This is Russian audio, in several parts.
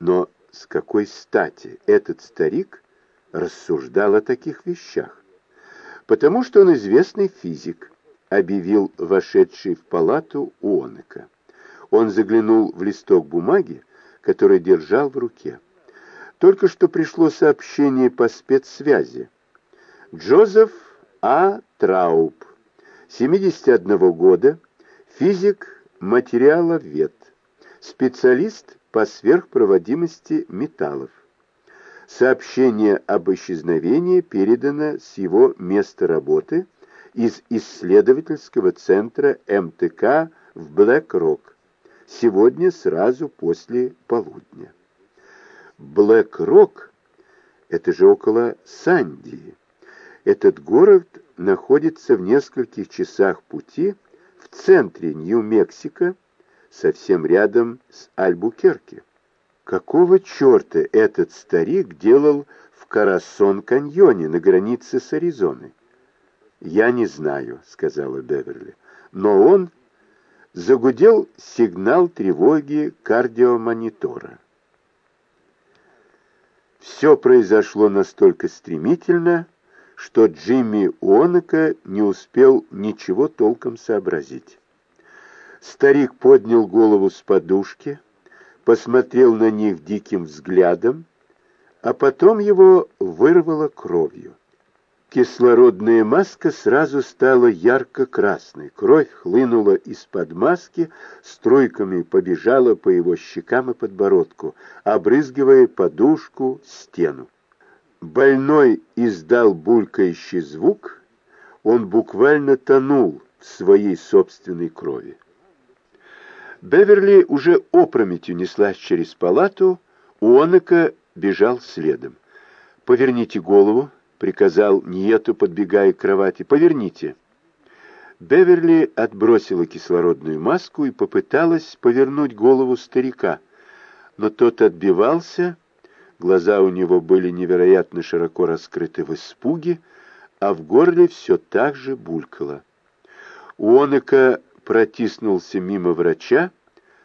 Но с какой стати этот старик рассуждал о таких вещах? Потому что он известный физик, объявил вошедший в палату Уонека. Он заглянул в листок бумаги, который держал в руке. Только что пришло сообщение по спецсвязи. Джозеф А. Трауб, 71 года, физик материаловед, специалист по сверхпроводимости металлов. Сообщение об исчезновении передано с его места работы из исследовательского центра МТК в Блэк-Рок сегодня сразу после полудня. Блэк-Рок — это же около Сандии. Этот город находится в нескольких часах пути в центре Нью-Мексико, совсем рядом с Альбукерке. Какого черта этот старик делал в Карасон-каньоне на границе с Аризоной? «Я не знаю», — сказала Беверли, — «но он загудел сигнал тревоги кардиомонитора. Все произошло настолько стремительно, что Джимми Уонака не успел ничего толком сообразить. Старик поднял голову с подушки, посмотрел на них диким взглядом, а потом его вырвало кровью. Кислородная маска сразу стала ярко-красной. Кровь хлынула из-под маски, струйками побежала по его щекам и подбородку, обрызгивая подушку, стену. Больной издал булькающий звук, он буквально тонул в своей собственной крови. Беверли уже опрометью неслась через палату, Уонака бежал следом. «Поверните голову», — приказал Ниету, подбегая к кровати. «Поверните». Беверли отбросила кислородную маску и попыталась повернуть голову старика, но тот отбивался, глаза у него были невероятно широко раскрыты в испуге, а в горле все так же булькало. Уонака протиснулся мимо врача,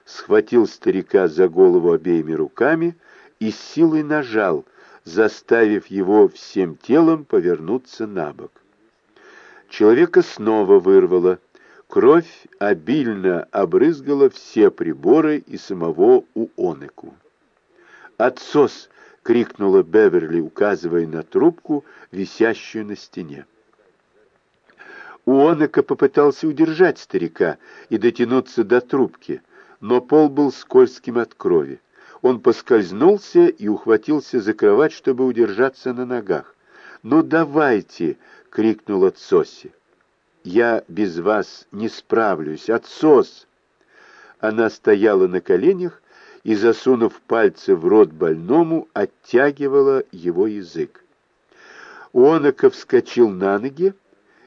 схватил старика за голову обеими руками и силой нажал, заставив его всем телом повернуться на бок. Человека снова вырвало. Кровь обильно обрызгала все приборы и самого Уонеку. «Отсос!» — крикнула Беверли, указывая на трубку, висящую на стене. Уонека попытался удержать старика и дотянуться до трубки, но пол был скользким от крови. Он поскользнулся и ухватился за кровать, чтобы удержаться на ногах. «Ну давайте!» — крикнула Цоси. «Я без вас не справлюсь! Отсос!» Она стояла на коленях и, засунув пальцы в рот больному, оттягивала его язык. Уонака вскочил на ноги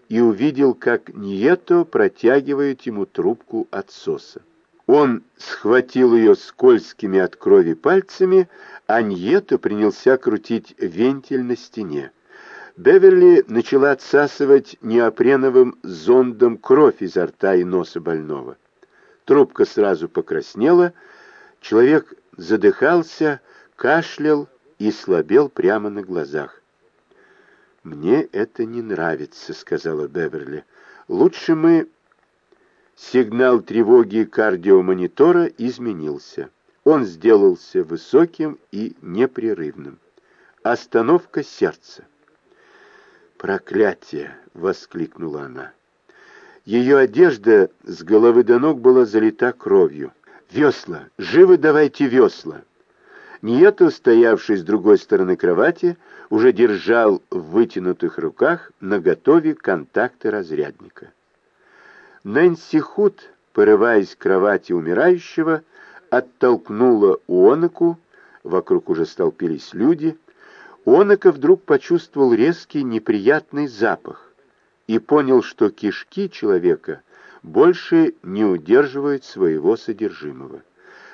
и увидел, как Нието протягивает ему трубку отсоса. Он схватил ее скользкими от крови пальцами, а Ньето принялся крутить вентиль на стене. Беверли начала отсасывать неопреновым зондом кровь изо рта и носа больного. Трубка сразу покраснела, человек задыхался, кашлял и слабел прямо на глазах. «Мне это не нравится», — сказала Беверли. «Лучше мы Сигнал тревоги кардиомонитора изменился. Он сделался высоким и непрерывным. Остановка сердца. «Проклятие!» — воскликнула она. Ее одежда с головы до ног была залита кровью. «Весла! Живо давайте весла!» Нието, стоявший с другой стороны кровати, уже держал в вытянутых руках наготове контакты разрядника. Нэнси Худ, порываясь к кровати умирающего, оттолкнула Уонаку, вокруг уже столпились люди. Уонака вдруг почувствовал резкий неприятный запах и понял, что кишки человека больше не удерживают своего содержимого.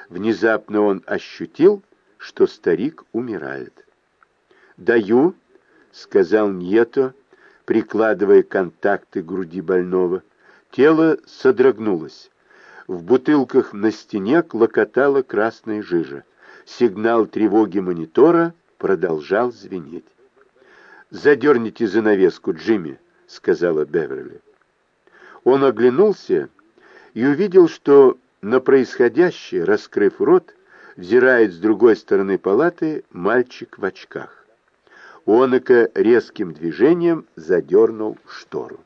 Внезапно он ощутил, что старик умирает. «Даю», — сказал Ньето, прикладывая контакты к груди больного, — Тело содрогнулось. В бутылках на стене клокотала красная жижа. Сигнал тревоги монитора продолжал звенеть. «Задерните занавеску, Джимми», — сказала Беверли. Он оглянулся и увидел, что на происходящее, раскрыв рот, взирает с другой стороны палаты мальчик в очках. Онока резким движением задернул штору.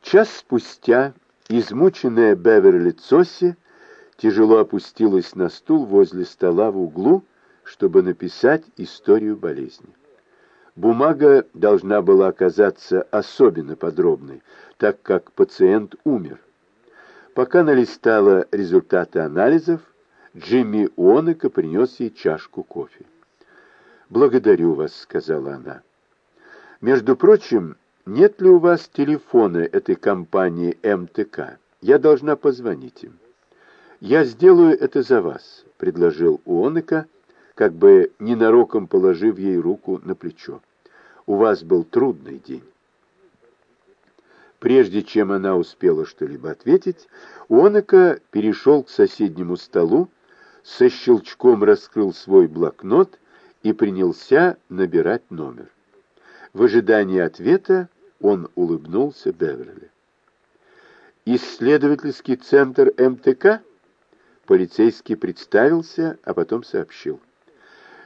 Час спустя измученная Беверли Цосси тяжело опустилась на стул возле стола в углу, чтобы написать историю болезни. Бумага должна была оказаться особенно подробной, так как пациент умер. Пока налистала результаты анализов, Джимми Уонека принес ей чашку кофе. «Благодарю вас», — сказала она. «Между прочим, нет ли у вас телефона этой компании МТК? Я должна позвонить им». «Я сделаю это за вас», — предложил Уонека, как бы ненароком положив ей руку на плечо. «У вас был трудный день». Прежде чем она успела что-либо ответить, Уонека перешел к соседнему столу, со щелчком раскрыл свой блокнот и принялся набирать номер. В ожидании ответа он улыбнулся Беверли. «Исследовательский центр МТК?» Полицейский представился, а потом сообщил.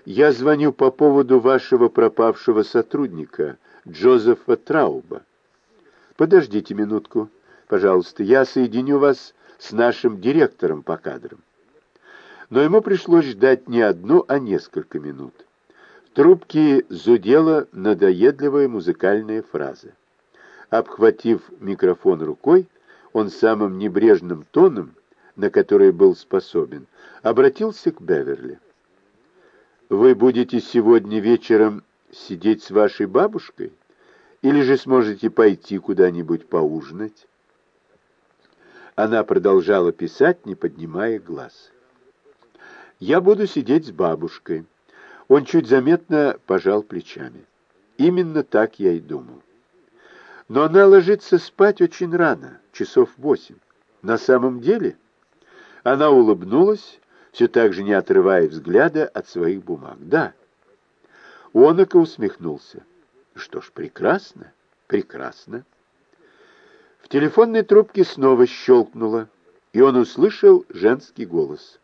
«Я звоню по поводу вашего пропавшего сотрудника, Джозефа Трауба. Подождите минутку, пожалуйста, я соединю вас с нашим директором по кадрам». Но ему пришлось ждать не одну, а несколько минут трубке зудела надоедливая музыкальная фраза. Обхватив микрофон рукой, он самым небрежным тоном, на который был способен, обратился к Беверли. «Вы будете сегодня вечером сидеть с вашей бабушкой? Или же сможете пойти куда-нибудь поужинать?» Она продолжала писать, не поднимая глаз. «Я буду сидеть с бабушкой». Он чуть заметно пожал плечами. Именно так я и думал. Но она ложится спать очень рано, часов восемь. На самом деле? Она улыбнулась, все так же не отрывая взгляда от своих бумаг. Да. Онока усмехнулся. Что ж, прекрасно, прекрасно. В телефонной трубке снова щелкнуло, и он услышал женский голос.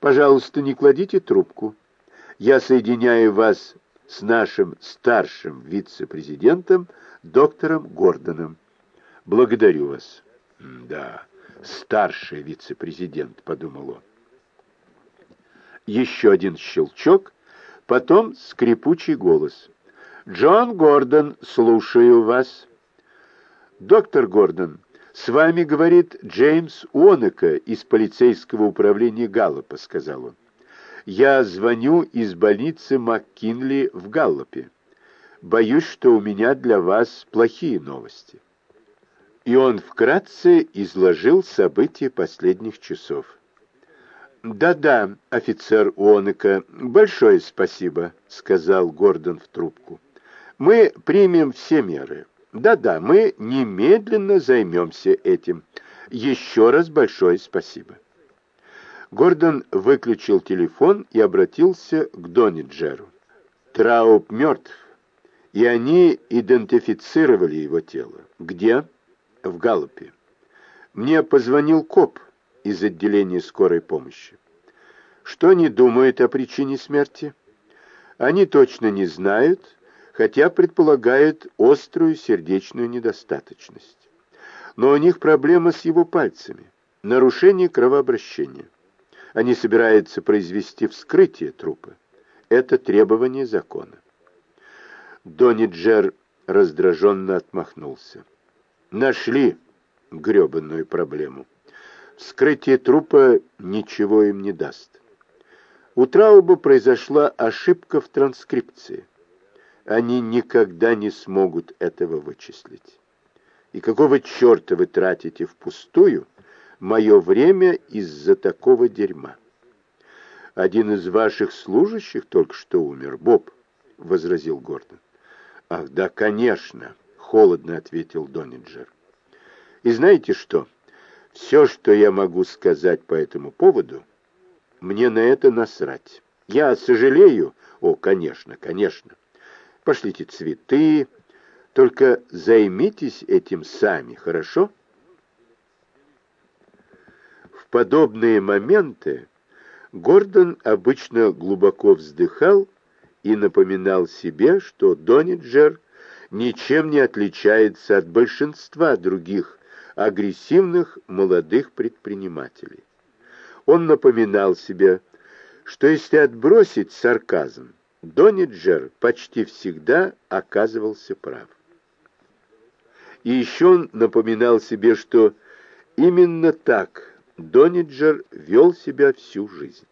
«Пожалуйста, не кладите трубку я соединяю вас с нашим старшим вице-президентом, доктором Гордоном. Благодарю вас. Да, старший вице-президент, подумал он. Еще один щелчок, потом скрипучий голос. «Джон Гордон, слушаю вас». «Доктор Гордон, с вами говорит Джеймс Уонека из полицейского управления Галлопа», — сказал он. Я звоню из больницы МакКинли в Галлопе. Боюсь, что у меня для вас плохие новости». И он вкратце изложил события последних часов. «Да-да, офицер Уонека, большое спасибо», — сказал Гордон в трубку. «Мы примем все меры. Да-да, мы немедленно займемся этим. Еще раз большое спасибо». Гордон выключил телефон и обратился к Дониджеру. Трауп мертв, и они идентифицировали его тело. Где? В Галлопе. Мне позвонил коп из отделения скорой помощи. Что они думают о причине смерти? Они точно не знают, хотя предполагают острую сердечную недостаточность. Но у них проблема с его пальцами, нарушение кровообращения. Они собираются произвести вскрытие трупа. Это требование закона. Дониджер раздраженно отмахнулся. Нашли гребанную проблему. Вскрытие трупа ничего им не даст. У Трауба произошла ошибка в транскрипции. Они никогда не смогут этого вычислить. И какого черта вы тратите впустую мое время из-за такого дерьма. Один из ваших служащих только что умер, Боб, — возразил Гордон. Ах, да, конечно, — холодно ответил Дониджер. И знаете что? Все, что я могу сказать по этому поводу, мне на это насрать. Я сожалею. О, конечно, конечно. Пошлите цветы. Только займитесь этим сами, хорошо? Подобные моменты Гордон обычно глубоко вздыхал и напоминал себе, что Дониджер ничем не отличается от большинства других агрессивных молодых предпринимателей. Он напоминал себе, что если отбросить сарказм, Дониджер почти всегда оказывался прав. И еще он напоминал себе, что именно так Дониджер вел себя всю жизнь.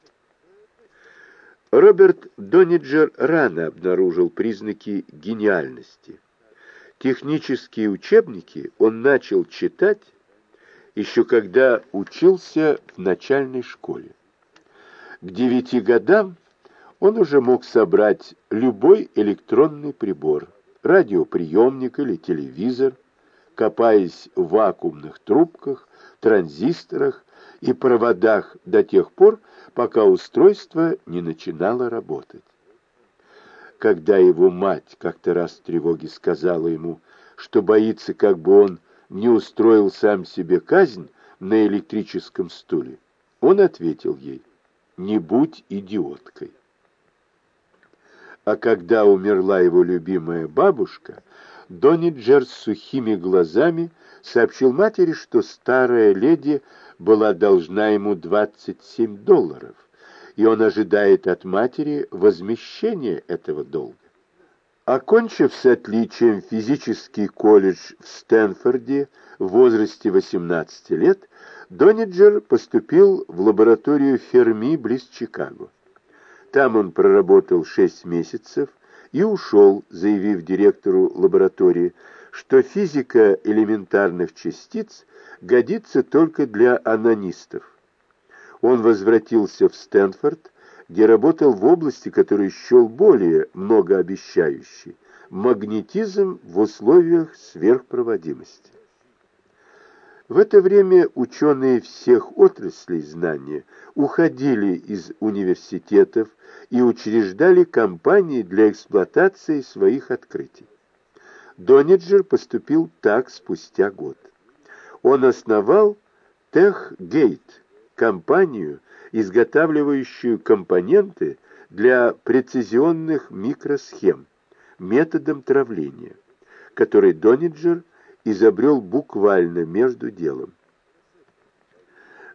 Роберт Дониджер рано обнаружил признаки гениальности. Технические учебники он начал читать еще когда учился в начальной школе. К девяти годам он уже мог собрать любой электронный прибор, радиоприемник или телевизор, копаясь в вакуумных трубках, транзисторах и проводах до тех пор, пока устройство не начинало работать. Когда его мать как-то раз в тревоге сказала ему, что боится, как бы он не устроил сам себе казнь на электрическом стуле, он ответил ей, «Не будь идиоткой». А когда умерла его любимая бабушка, Дониджер с сухими глазами сообщил матери, что старая леди была должна ему 27 долларов, и он ожидает от матери возмещения этого долга. Окончив с отличием физический колледж в Стэнфорде в возрасте 18 лет, Дониджер поступил в лабораторию Ферми близ Чикаго. Там он проработал 6 месяцев и ушел, заявив директору лаборатории, что физика элементарных частиц годится только для анонистов. Он возвратился в Стэнфорд, где работал в области, которую счел более многообещающей – магнетизм в условиях сверхпроводимости. В это время ученые всех отраслей знания уходили из университетов и учреждали компании для эксплуатации своих открытий. Дониджер поступил так спустя год. Он основал Техгейт, компанию, изготавливающую компоненты для прецизионных микросхем методом травления, который Дониджер изобрел буквально между делом.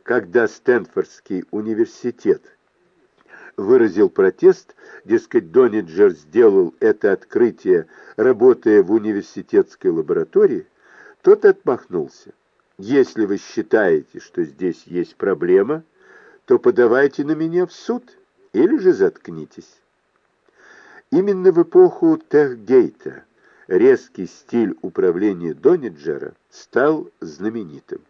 Когда Стэнфордский университет выразил протест, дескать, Дониджер сделал это открытие, работая в университетской лаборатории, тот отмахнулся. Если вы считаете, что здесь есть проблема, то подавайте на меня в суд или же заткнитесь. Именно в эпоху Техгейта резкий стиль управления Дониджера стал знаменитым.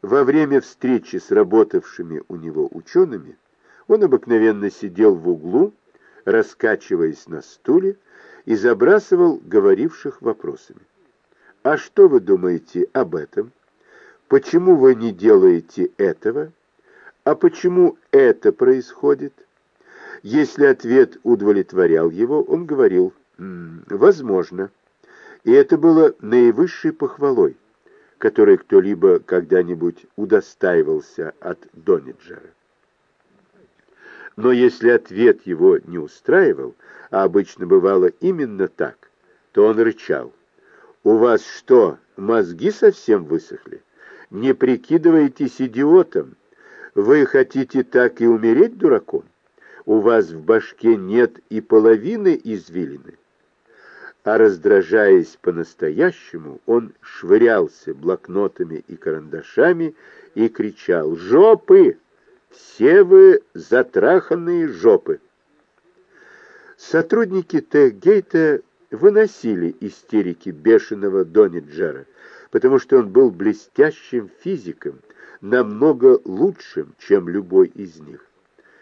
Во время встречи с работавшими у него учеными он обыкновенно сидел в углу, раскачиваясь на стуле, и забрасывал говоривших вопросами. «А что вы думаете об этом? Почему вы не делаете этого? А почему это происходит? Если ответ удовлетворял его, он говорил «возможно». И это было наивысшей похвалой, которой кто-либо когда-нибудь удостаивался от Дониджера. Но если ответ его не устраивал, а обычно бывало именно так, то он рычал. «У вас что, мозги совсем высохли?» Не прикидывайтесь идиотом. Вы хотите так и умереть дураком? У вас в башке нет и половины извилины. А раздражаясь по-настоящему, он швырялся блокнотами и карандашами и кричал «Жопы! Все вы затраханные жопы!» Сотрудники Техгейта выносили истерики бешеного Дониджера, потому что он был блестящим физиком, намного лучшим, чем любой из них,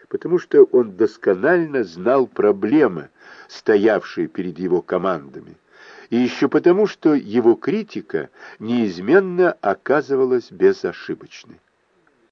потому что он досконально знал проблемы, стоявшие перед его командами, и еще потому, что его критика неизменно оказывалась безошибочной.